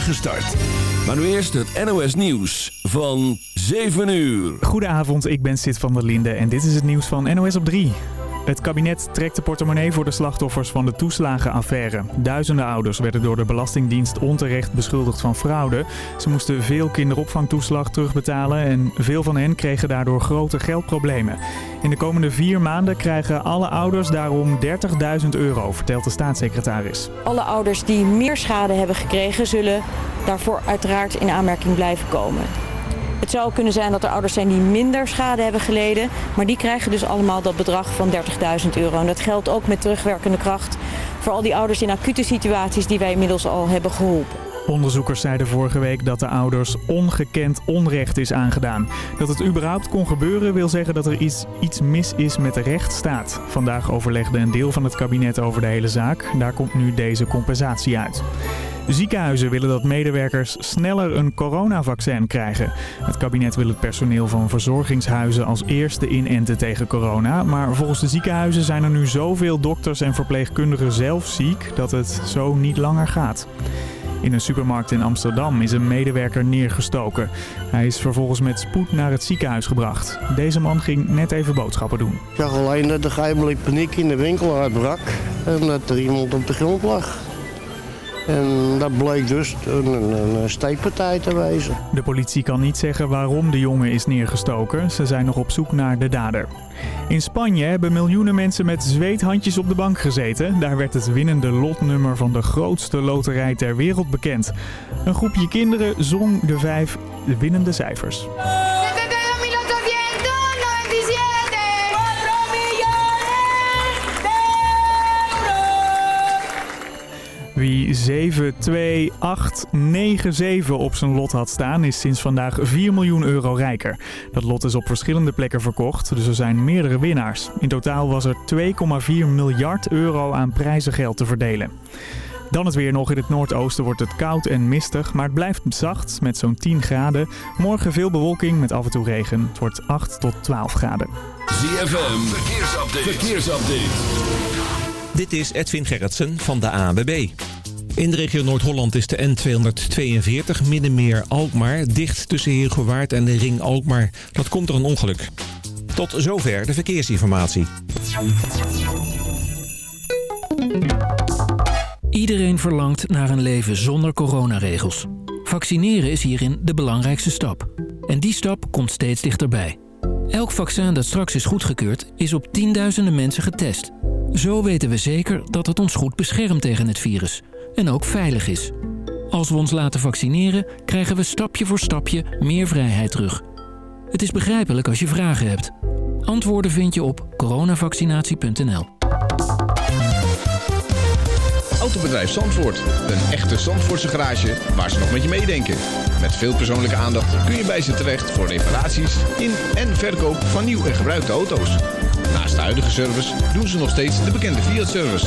spoedige start. Maar nu eerst het NOS Nieuws van 7 uur. Goedenavond, ik ben Sid van der Linde en dit is het nieuws van NOS op 3. Het kabinet trekt de portemonnee voor de slachtoffers van de toeslagenaffaire. Duizenden ouders werden door de Belastingdienst onterecht beschuldigd van fraude. Ze moesten veel kinderopvangtoeslag terugbetalen en veel van hen kregen daardoor grote geldproblemen. In de komende vier maanden krijgen alle ouders daarom 30.000 euro, vertelt de staatssecretaris. Alle ouders die meer schade hebben gekregen zullen daarvoor uiteraard in aanmerking blijven komen. Het zou kunnen zijn dat er ouders zijn die minder schade hebben geleden. Maar die krijgen dus allemaal dat bedrag van 30.000 euro. En dat geldt ook met terugwerkende kracht voor al die ouders in acute situaties die wij inmiddels al hebben geholpen. Onderzoekers zeiden vorige week dat de ouders ongekend onrecht is aangedaan. Dat het überhaupt kon gebeuren wil zeggen dat er iets, iets mis is met de rechtsstaat. Vandaag overlegde een deel van het kabinet over de hele zaak. Daar komt nu deze compensatie uit. Ziekenhuizen willen dat medewerkers sneller een coronavaccin krijgen. Het kabinet wil het personeel van verzorgingshuizen als eerste inenten tegen corona. Maar volgens de ziekenhuizen zijn er nu zoveel dokters en verpleegkundigen zelf ziek dat het zo niet langer gaat. In een supermarkt in Amsterdam is een medewerker neergestoken. Hij is vervolgens met spoed naar het ziekenhuis gebracht. Deze man ging net even boodschappen doen. Ik zag alleen dat de geheimelijk paniek in de winkel uitbrak en dat er iemand op de grond lag. En dat bleek dus een, een, steekpartij te wezen. De politie kan niet zeggen waarom de jongen is neergestoken. Ze zijn nog op zoek naar de dader. In Spanje hebben miljoenen mensen met zweethandjes op de bank gezeten. Daar werd het winnende lotnummer van de grootste loterij ter wereld bekend. Een groepje kinderen zong de vijf winnende cijfers. 72897 op zijn lot had staan is sinds vandaag 4 miljoen euro rijker. Dat lot is op verschillende plekken verkocht, dus er zijn meerdere winnaars. In totaal was er 2,4 miljard euro aan prijzengeld te verdelen. Dan het weer nog. In het noordoosten wordt het koud en mistig, maar het blijft zacht met zo'n 10 graden. Morgen veel bewolking met af en toe regen. Het wordt 8 tot 12 graden. ZFM, verkeersupdate. verkeersupdate. Dit is Edwin Gerritsen van de ANWB. In de regio Noord-Holland is de N242 Middenmeer Alkmaar dicht tussen Heergewaard en de Ring Alkmaar. Dat komt door een ongeluk. Tot zover de verkeersinformatie. Iedereen verlangt naar een leven zonder coronaregels. Vaccineren is hierin de belangrijkste stap. En die stap komt steeds dichterbij. Elk vaccin dat straks is goedgekeurd is op tienduizenden mensen getest. Zo weten we zeker dat het ons goed beschermt tegen het virus en ook veilig is. Als we ons laten vaccineren, krijgen we stapje voor stapje meer vrijheid terug. Het is begrijpelijk als je vragen hebt. Antwoorden vind je op coronavaccinatie.nl. Autobedrijf Zandvoort. Een echte Zandvoortse garage waar ze nog met je meedenken. Met veel persoonlijke aandacht kun je bij ze terecht voor reparaties in en verkoop van nieuw en gebruikte auto's. Naast de huidige service doen ze nog steeds de bekende Fiat-service.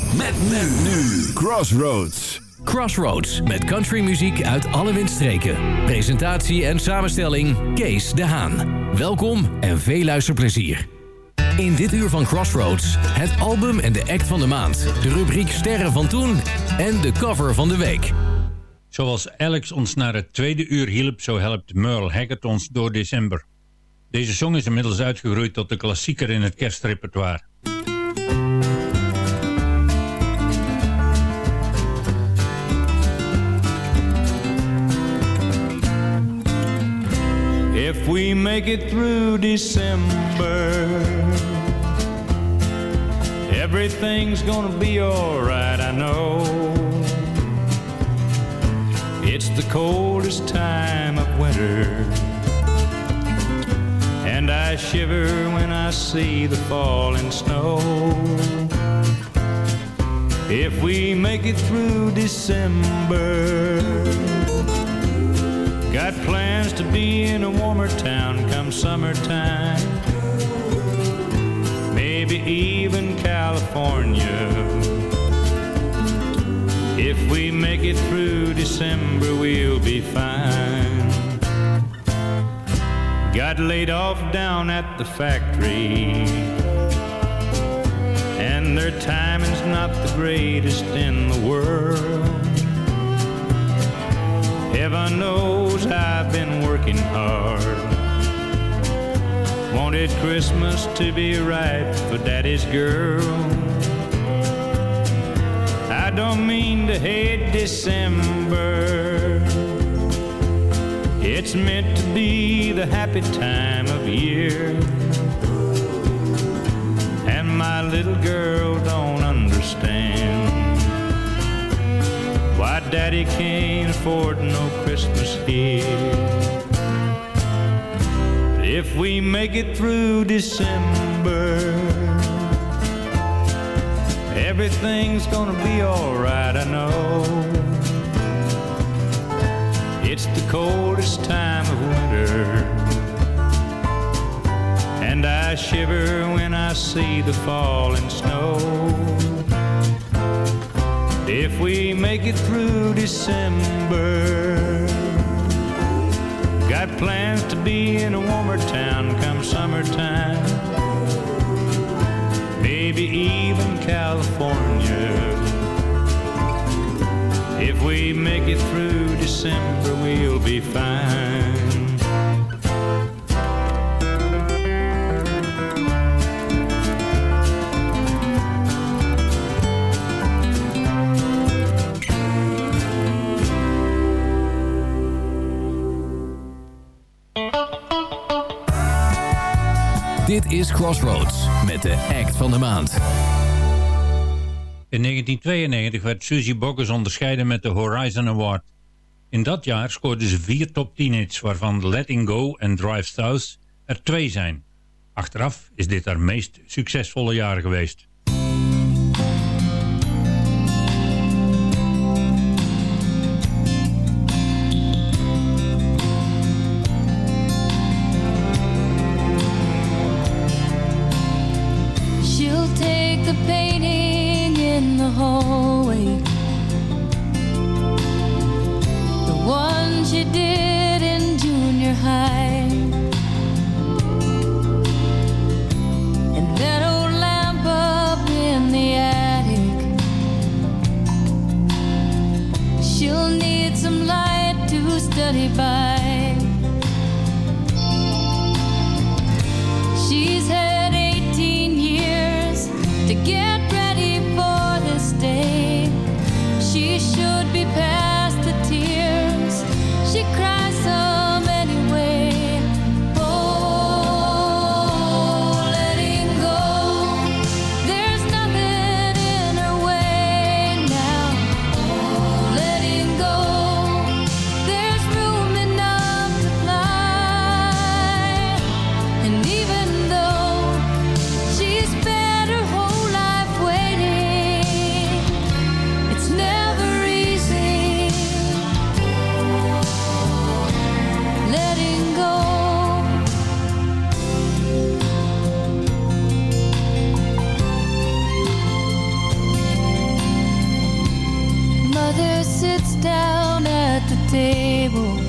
Met men nu. Crossroads. Crossroads met countrymuziek uit alle windstreken. Presentatie en samenstelling Kees de Haan. Welkom en veel luisterplezier. In dit uur van Crossroads het album en de act van de maand. De rubriek Sterren van Toen en de cover van de week. Zoals Alex ons naar het tweede uur hielp, zo helpt Merle Haggard ons door december. Deze song is inmiddels uitgegroeid tot de klassieker in het kerstrepertoire. If we make it through December. Everything's gonna be alright, I know. It's the coldest time of winter. And I shiver when I see the falling snow. If we make it through December, got plans to be in a warmer town come summertime. Maybe even California. If we make it through December, we'll be fine. Got laid off down at the factory. And their timing's not the greatest in the world. Heaven knows I've been working hard. Wanted Christmas to be right for Daddy's girl. I don't mean to hate December. It's meant to be the happy time of year. And my little girl Daddy can't afford no Christmas here. If we make it through December, everything's gonna be alright, I know. It's the coldest time of winter, and I shiver when I see the falling snow. If we make it through December, got plans to be in a warmer town come summertime. Maybe even California. If we make it through December, we'll be fine. Dit is Crossroads met de act van de maand. In 1992 werd Suzy Boggess onderscheiden met de Horizon Award. In dat jaar scoorde ze vier top 10 hits, waarvan Letting Go en Drive South er twee zijn. Achteraf is dit haar meest succesvolle jaar geweest. Sits down at the table.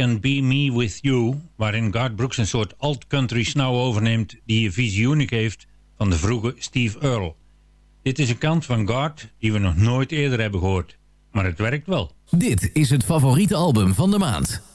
Can Be Me With You, waarin Garth Brooks een soort alt-country snauw overneemt die een visie uniek heeft van de vroege Steve Earle. Dit is een kant van Garth die we nog nooit eerder hebben gehoord, maar het werkt wel. Dit is het favoriete album van de maand.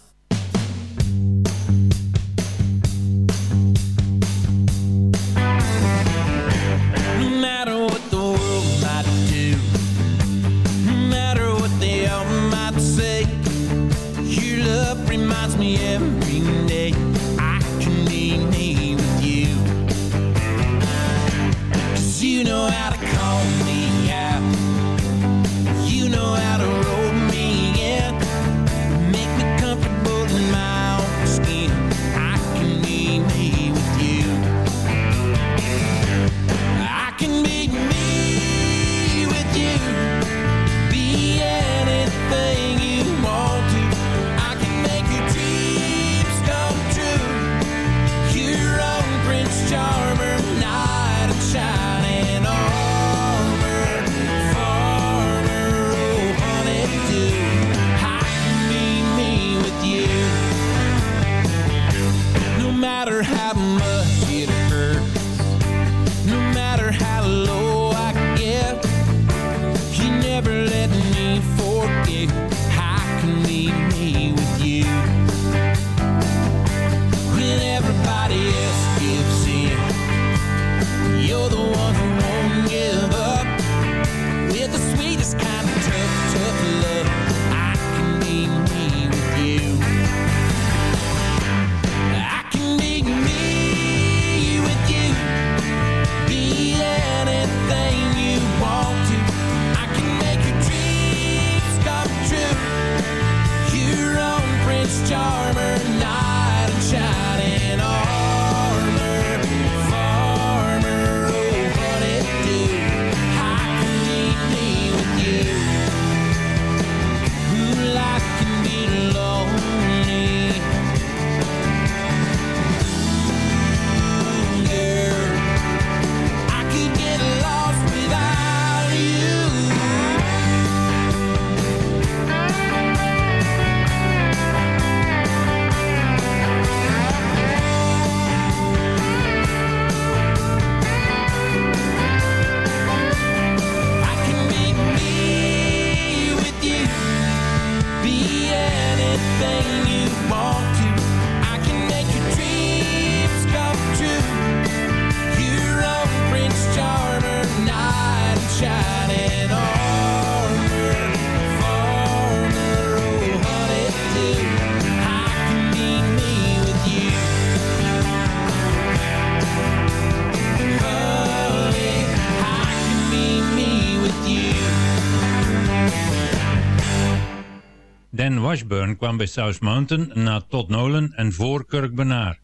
Dan Washburn kwam bij South Mountain na Todd Nolan en voor Kirk Bernard.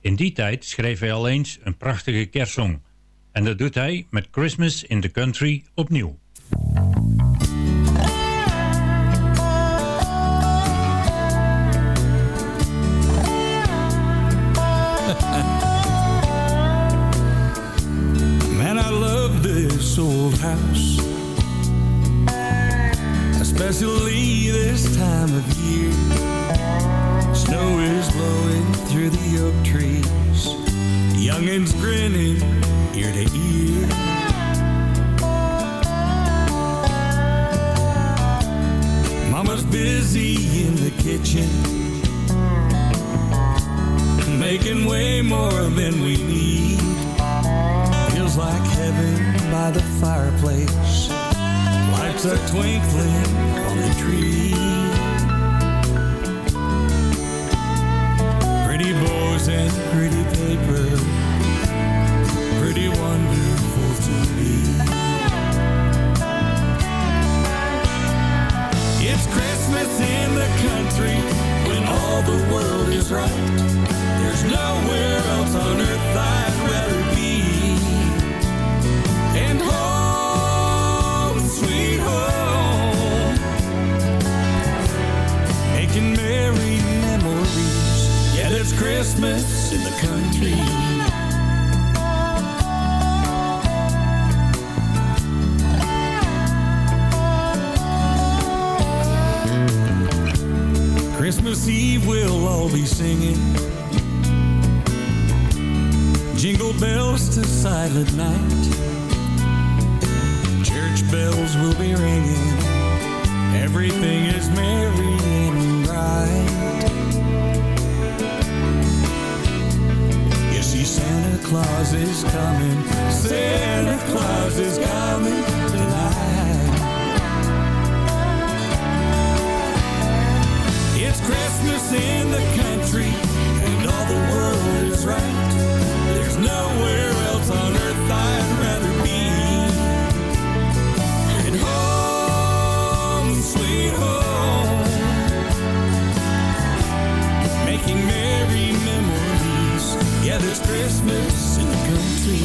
In die tijd schreef hij al eens een prachtige kerstsong. En dat doet hij met Christmas in the Country opnieuw. Claus is coming. Santa Claus is coming Christmas in the country.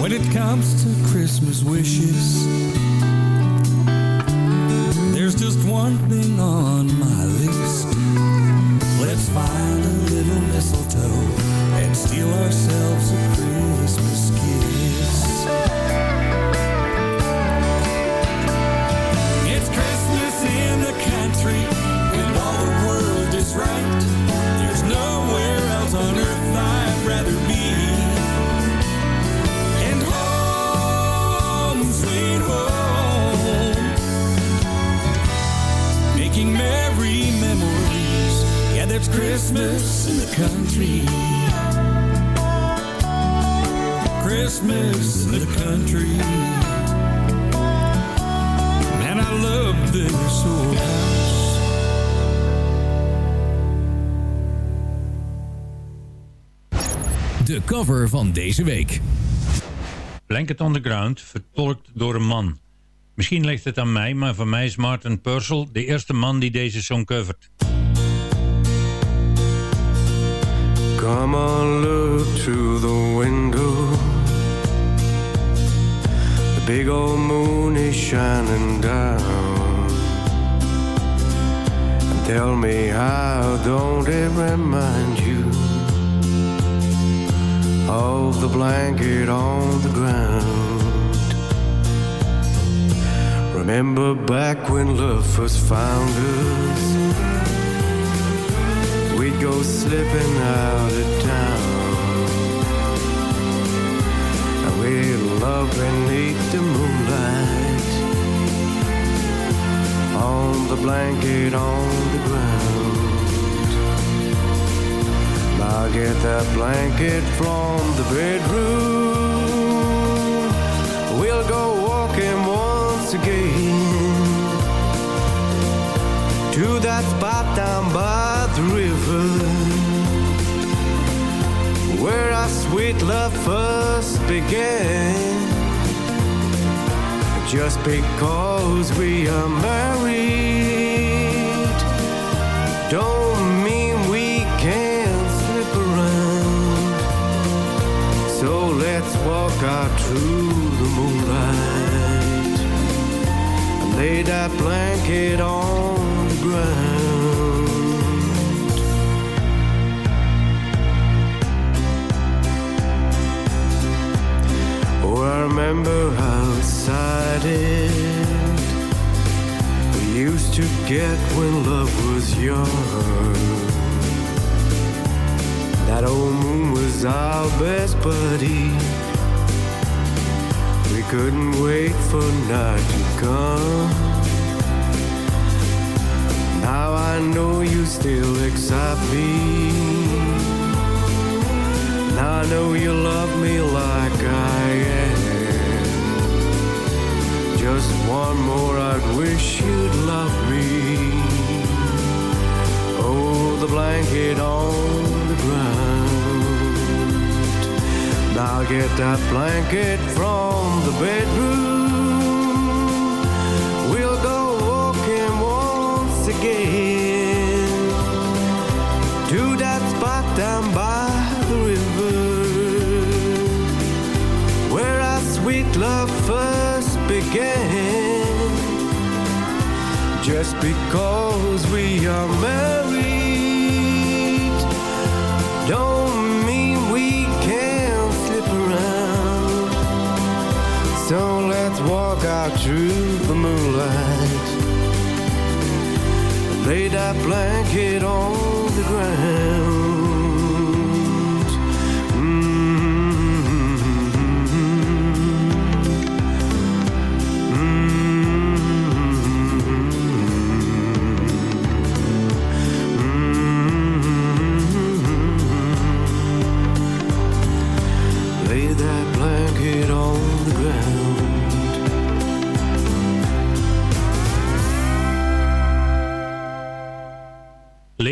When it comes to Christmas wishes, deze week. Blanket on the Ground, vertolkt door een man. Misschien ligt het aan mij, maar voor mij is Martin Purcell de eerste man die deze song covert. Come on, look through the window. The big old moon is shining down. And tell me how don't it remind you of the blanket on the ground? Remember back when love first found us? We'd go slipping out of town. And we'd love beneath the moonlight. On the blanket on the ground. I'll get that blanket from the bedroom. We'll go walking once again to that spot down by the river where our sweet love first began. Just because we are married walk out to the moonlight and lay that blanket on the ground. Oh, I remember how excited we used to get when love was young. That old moon was our best buddy. Couldn't wait for night to come. Now I know you still excite me. Now I know you love me like I am. Just one more, I'd wish you'd love me. Oh, the blanket on Now get that blanket from the bedroom. We'll go walking once again to that spot down by the river where our sweet love first began. Just because we are married walk out through the moonlight. Lay that blanket on the ground.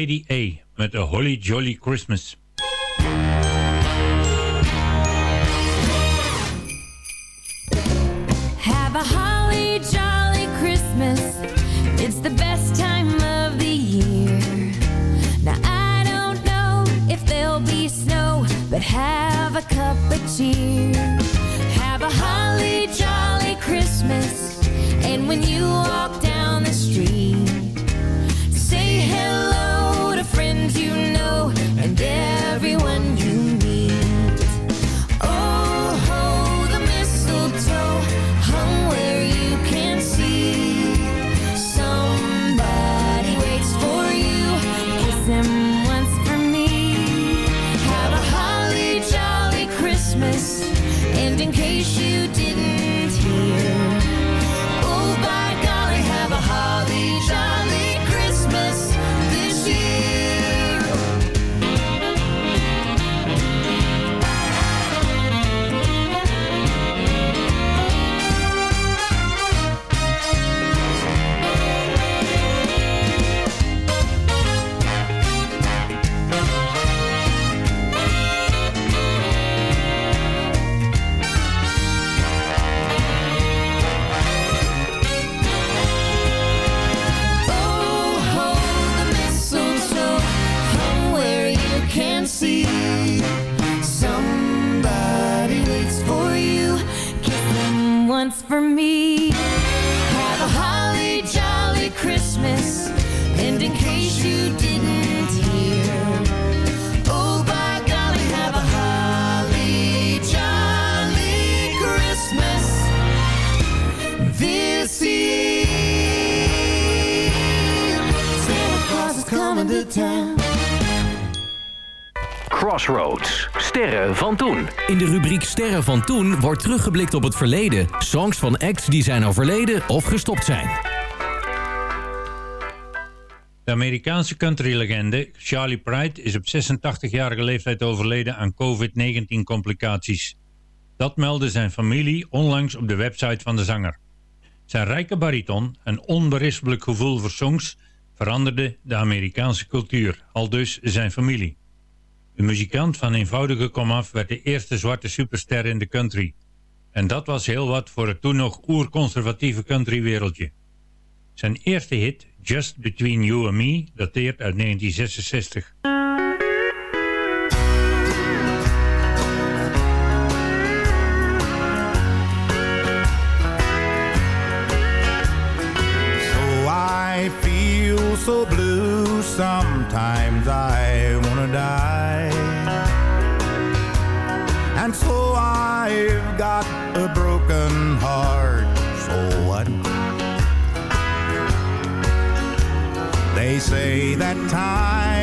Lady A eh, met A Holly Jolly Christmas. Van toen. In de rubriek Sterren van toen wordt teruggeblikt op het verleden. Songs van acts die zijn overleden of gestopt zijn. De Amerikaanse countrylegende Charlie Pride is op 86-jarige leeftijd overleden aan COVID-19-complicaties. Dat meldde zijn familie onlangs op de website van de zanger. Zijn rijke bariton en onberispelijk gevoel voor songs veranderde de Amerikaanse cultuur, al dus zijn familie. Een muzikant van eenvoudige komaf werd de eerste zwarte superster in de country. En dat was heel wat voor het toen nog oerconservatieve countrywereldje. Zijn eerste hit, Just Between You and Me, dateert uit 1966. So I feel so blue sometimes I And so I've got a broken heart. So what? They say that time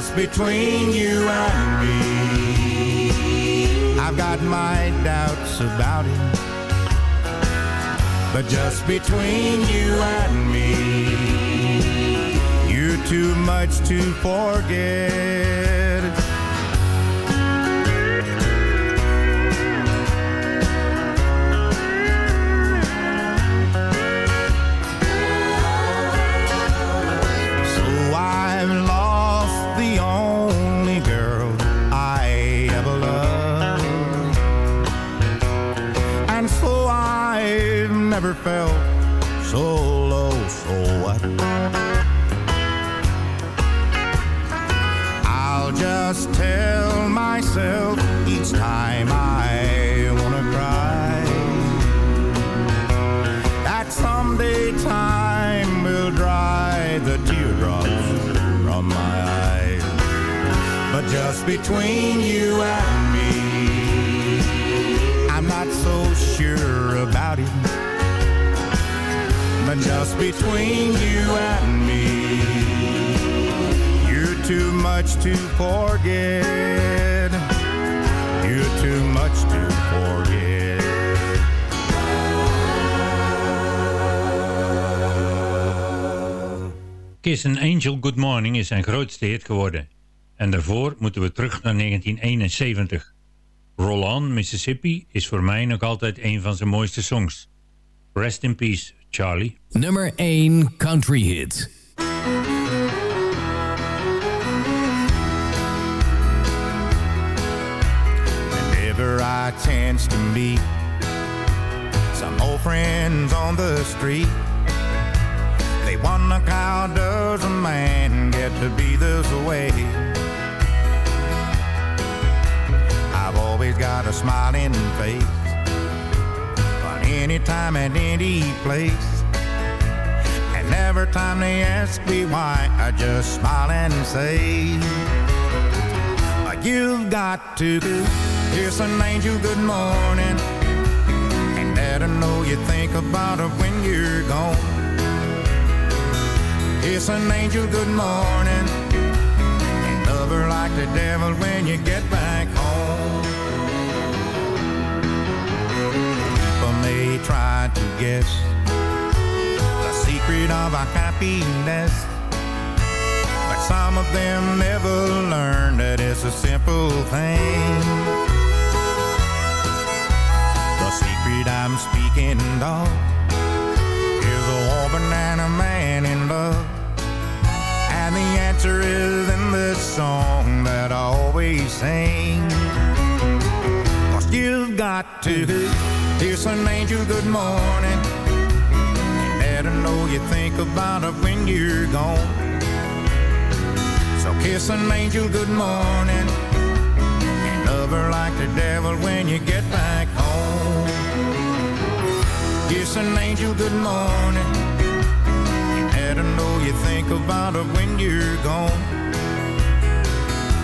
just between you and me, I've got my doubts about it. But just between you and me, you're too much to forget. Felt so low, so what? I'll just tell myself each time I wanna cry that someday time will dry the teardrops from my eyes. But just between you and just between you and me, you're too much to forget. You're too much to forget. Kiss an Angel Good Morning is zijn grootste hit geworden. En daarvoor moeten we terug naar 1971. Roll On, Mississippi is voor mij nog altijd een van zijn mooiste songs. Rest in peace, Charley. Nummer 1 Country Hit. Whenever I chance to meet some old friends on the street, they wonder how does a man get to be this way? I've always got a smiling face, but anytime and any place. And every time they ask me why, I just smile and say, You've got to kiss an angel good morning and let her know you think about her when you're gone. Kiss an angel good morning and love her like the devil when you get back Try to guess the secret of our happiness. But some of them never learn that it's a simple thing. The secret I'm speaking of is a woman and a man in love. And the answer is in this song that I always sing. Cause you've got to kiss an angel good morning let her know you think about her when you're gone. So kiss an angel good morning and love her like the devil when you get back home. Kiss an angel good morning let her know you think about her when you're gone.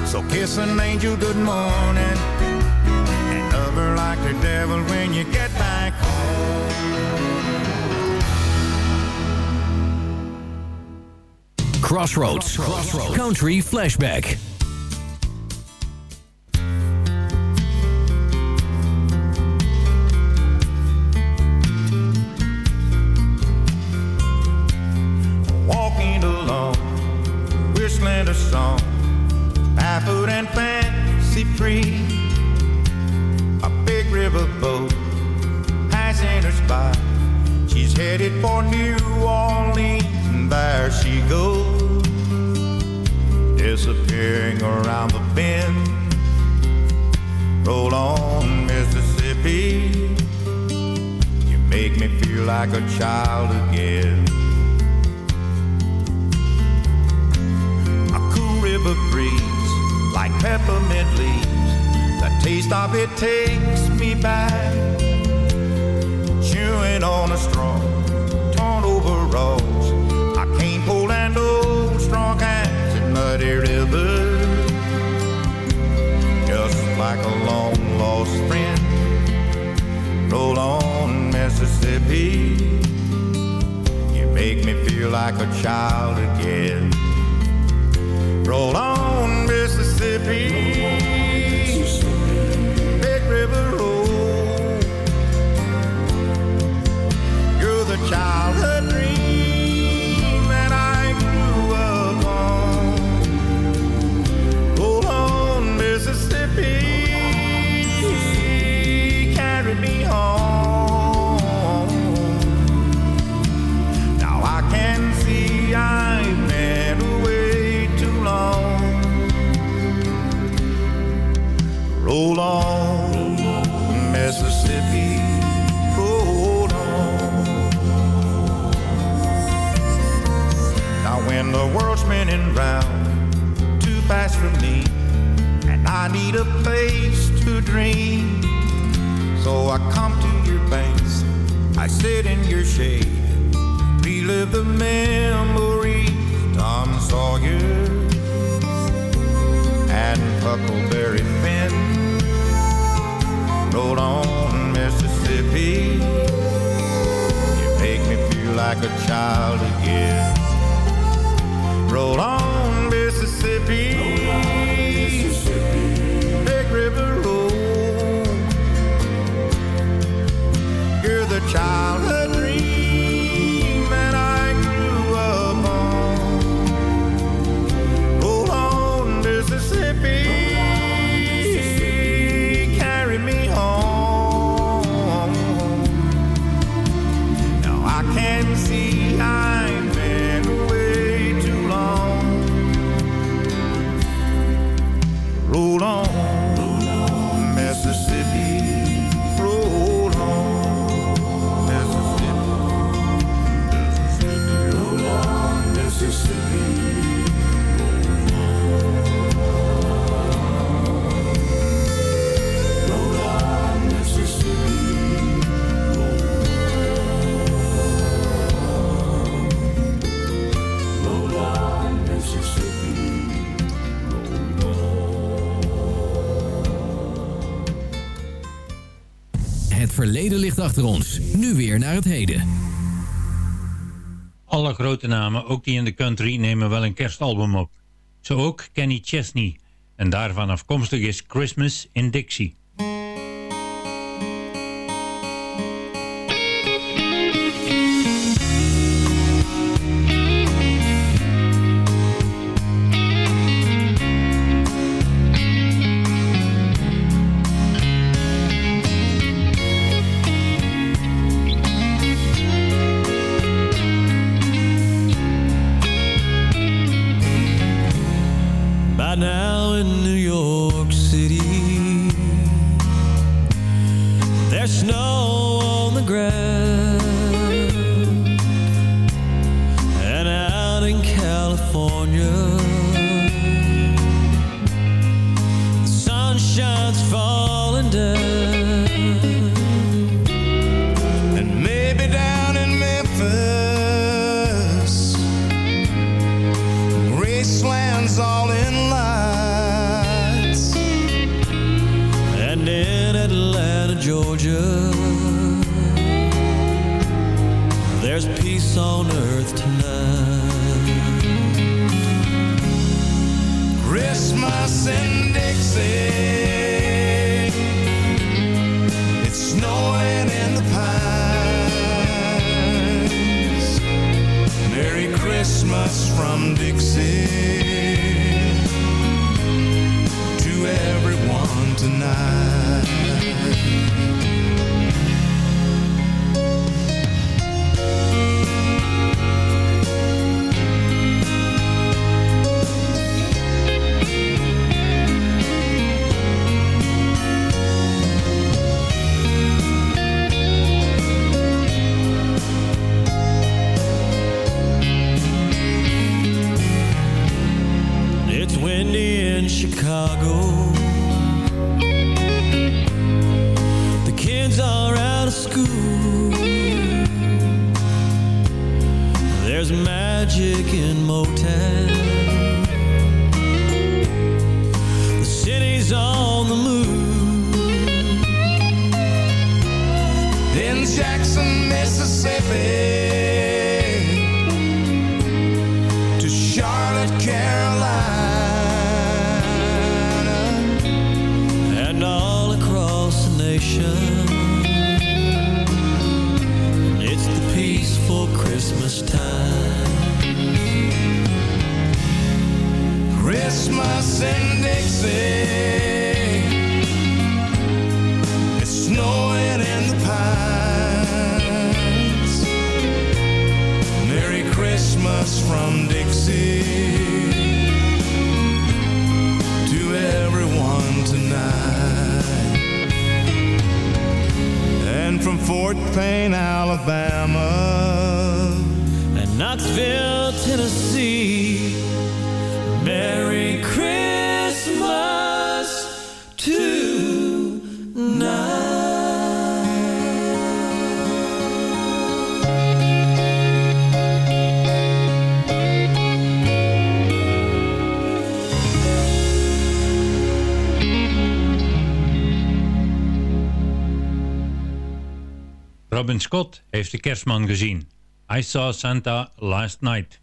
So kiss an angel good morning and love her like the devil when you back home. Crossroads. Country Flashback. Disappearing around the bend. Roll on, Mississippi. You make me feel like a child again. A cool river breeze, like peppermint leaves. The taste of it takes me back. Chewing on a strong, torn. I Roll on, Mississippi. You make me feel like a child again. Roll on, Mississippi. Me, and I need a place to dream, so I come to your banks. I sit in your shade, relive the memories. Tom Sawyer and Huckleberry Finn. Roll on, Mississippi. You make me feel like a child again. Roll on, Mississippi. Verleden ligt achter ons. Nu weer naar het heden. Alle grote namen, ook die in de country, nemen wel een kerstalbum op. Zo ook Kenny Chesney. En daarvan afkomstig is Christmas in Dixie. Now in New York City, there's snow on the ground. Jackson, Mississippi to Charlotte, Carolina, and all across the nation. It's the peaceful Christmas time. Christmas in Dixie. Fort Payne, Alabama, and Knoxville, Tennessee. Robin Scott heeft de kerstman gezien. I saw Santa last night.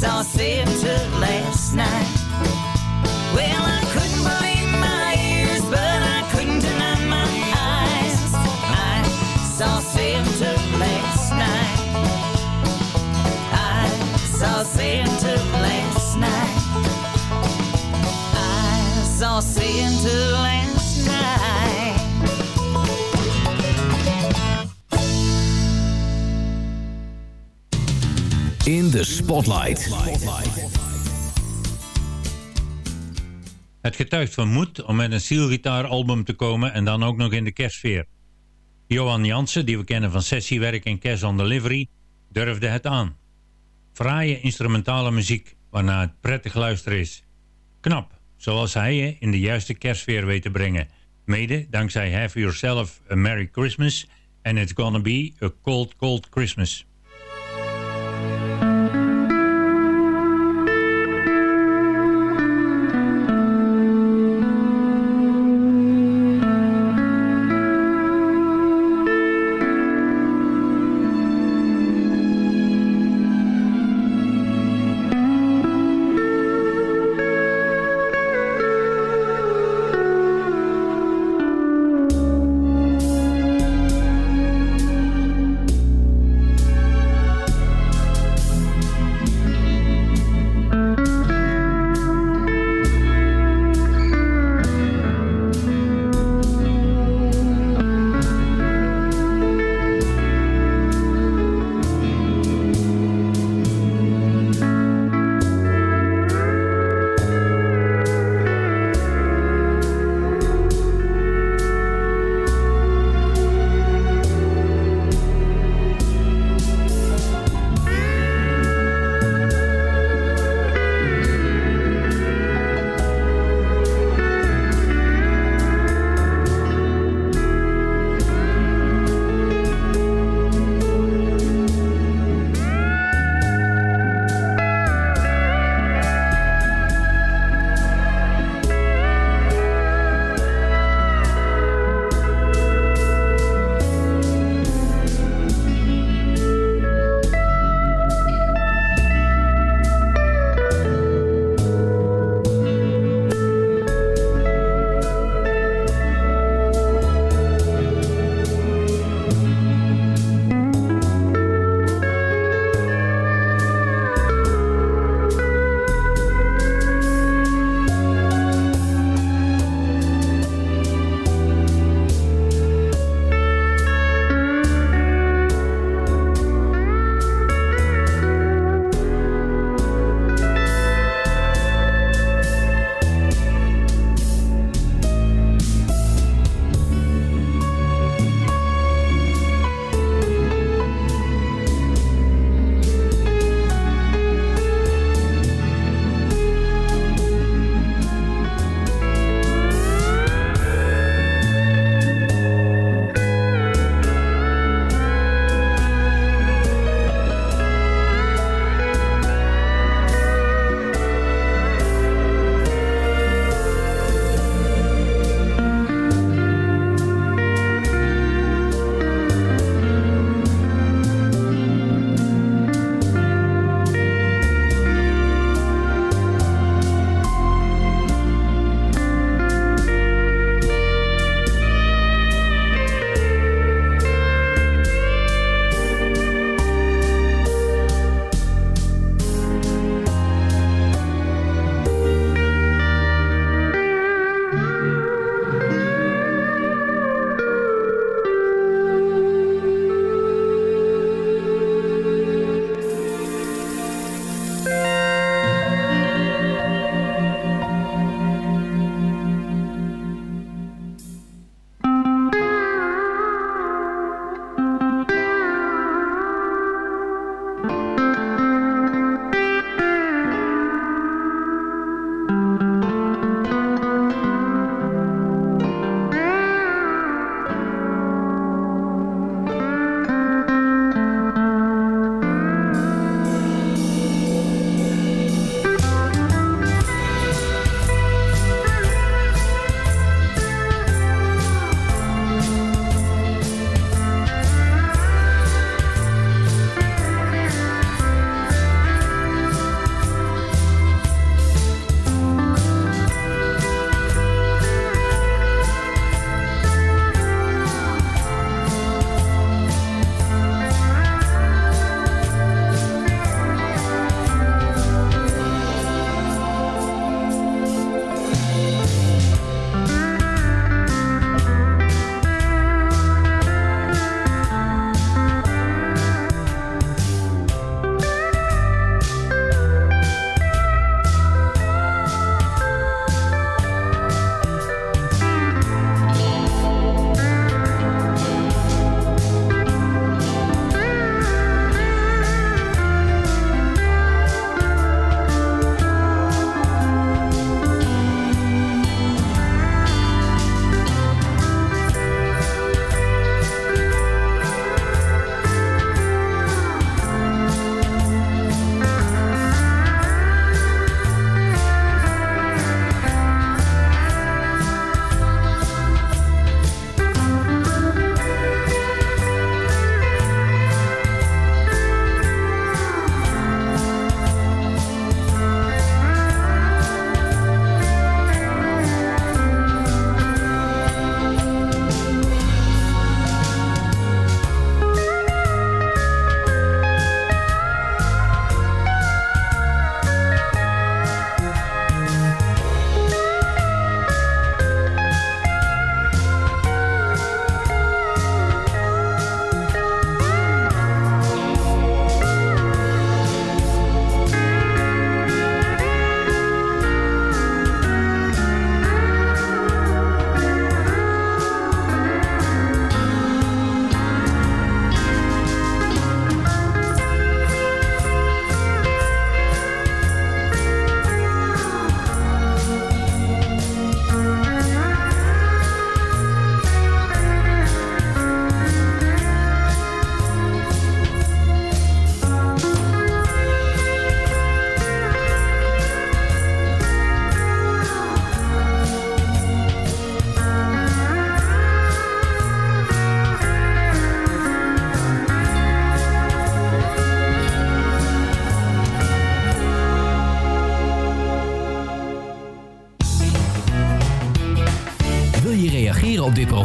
Saw Santa last night. The Spotlight. Het getuigt van moed om met een Steelgitaar-album te komen en dan ook nog in de kerstsfeer. Johan Jansen, die we kennen van sessiewerk en Cash on Delivery, durfde het aan. Fraaie instrumentale muziek, waarna het prettig luisteren is. Knap, zoals hij je in de juiste kerstsfeer weet te brengen. Mede dankzij Have Yourself a Merry Christmas and It's Gonna Be a Cold Cold Christmas.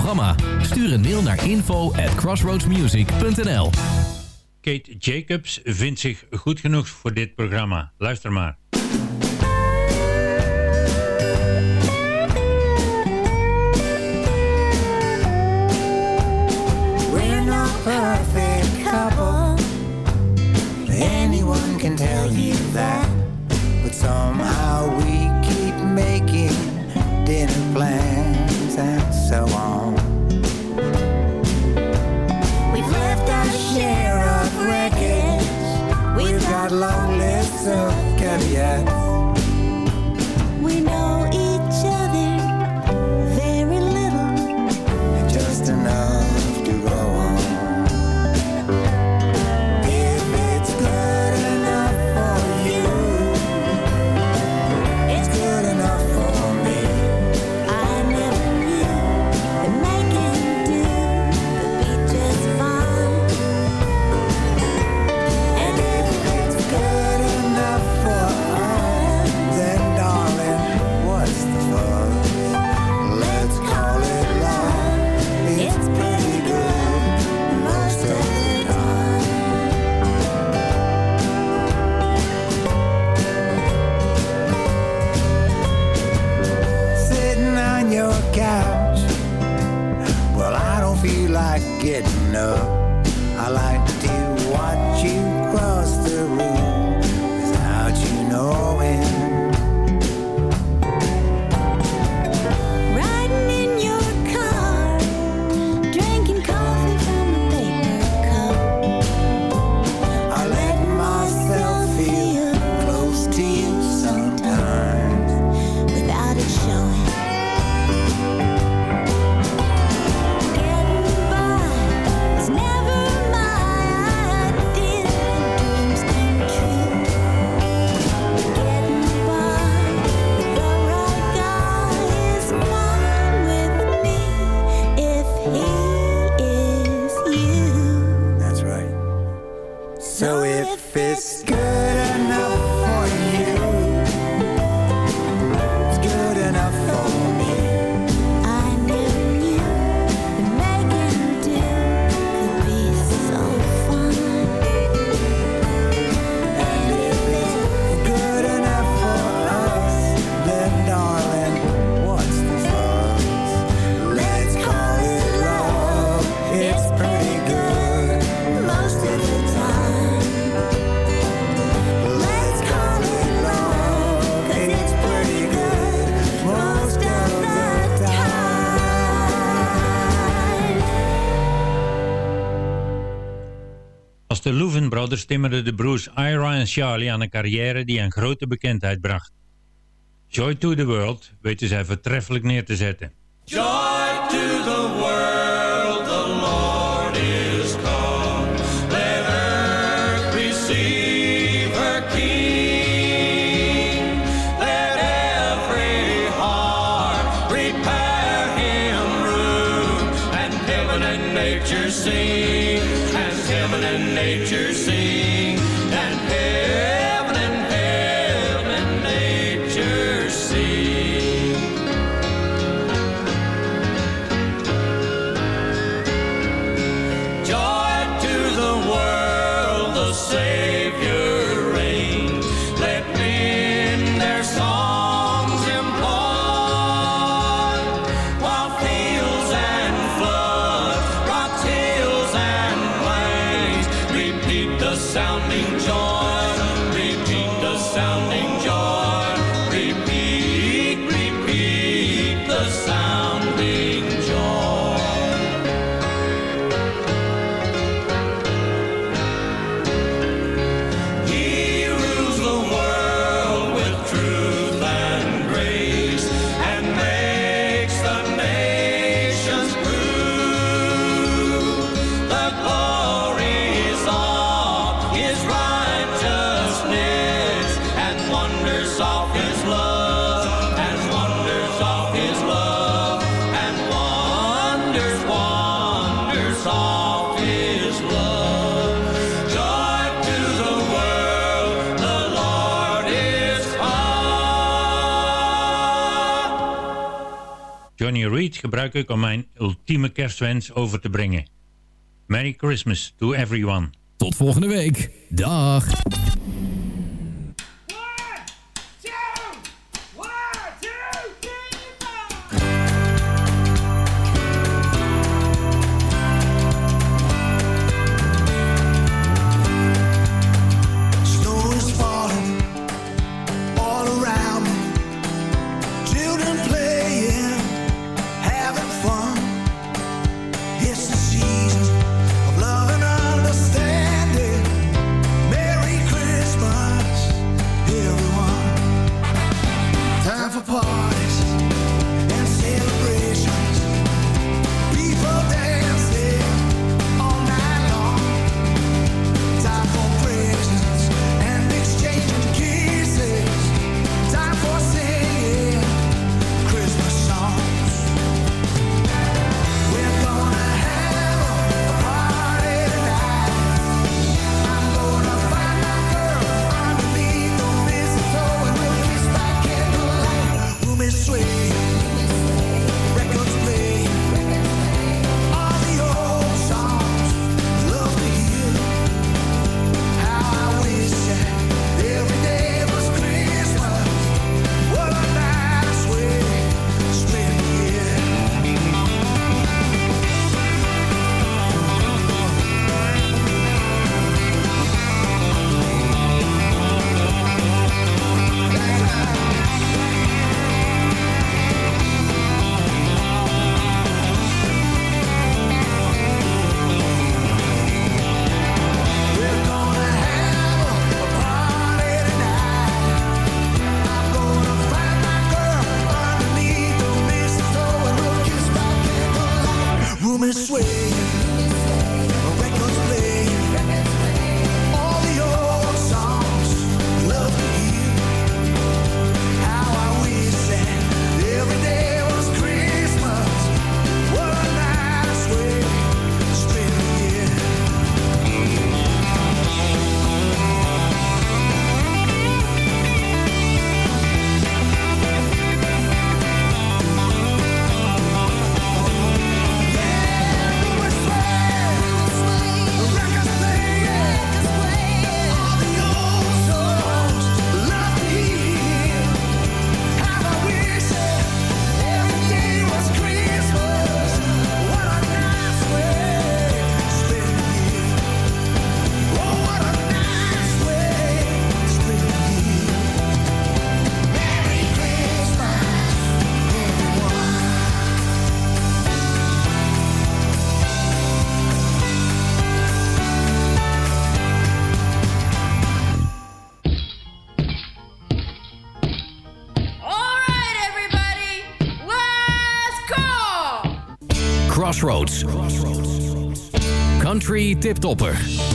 programma? Stuur een mail naar info at crossroadsmusic.nl Kate Jacobs vindt zich goed genoeg voor dit programma. Luister maar. somehow we myself ouders de broers Ira en Charlie aan een carrière die een grote bekendheid bracht. Joy to the World weten zij vertreffelijk neer te zetten. Joy to the World gebruik ik om mijn ultieme kerstwens over te brengen. Merry Christmas to everyone. Tot volgende week. Dag. Tiptopper.